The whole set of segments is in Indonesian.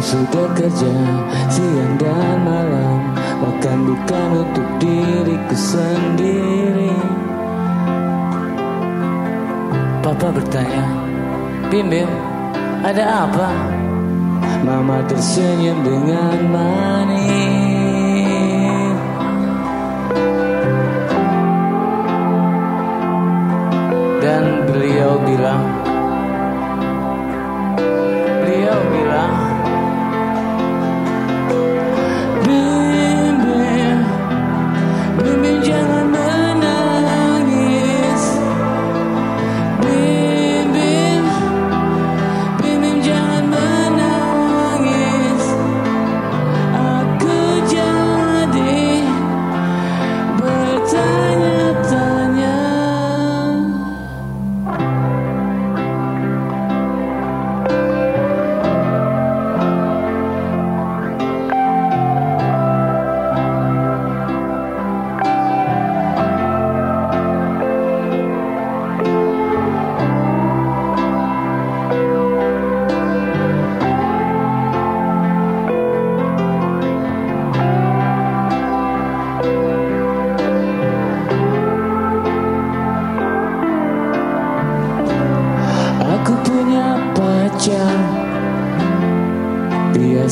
sudah kerja siang dan malam Makan bukan untuk diriku sendiri Papa bertanya Bim ada apa? Mama tersenyum dengan manis Dan beliau bilang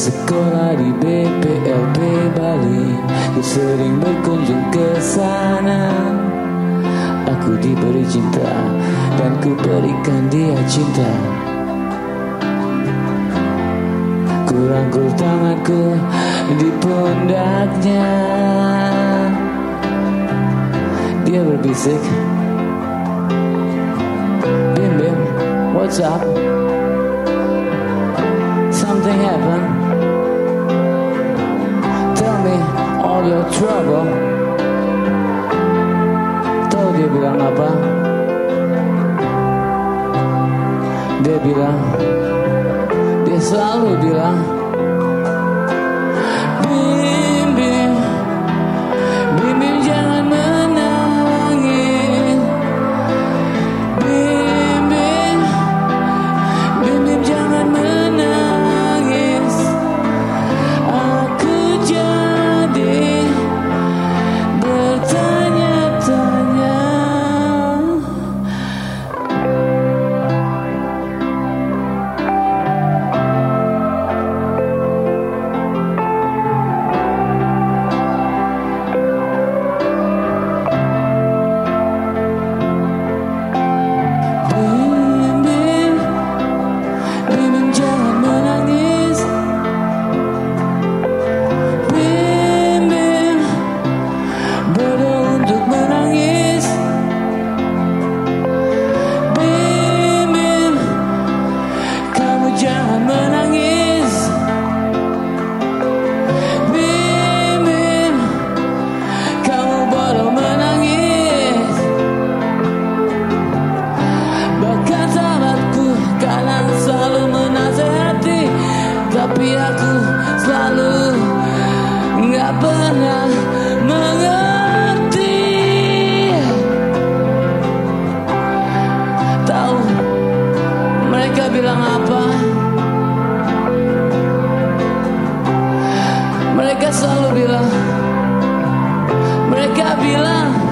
sekolah di BPLP Bali Dia sering berkunjung ke sana Aku diberi cinta Dan ku berikan dia cinta Ku rangkul tanganku di pundaknya Dia berbisik Bim Bim, what's up? Something happened. All your trouble. Tahu dia bilang apa? Dia bilang, dia selalu bilang, Mereka selalu bilang Mereka bilang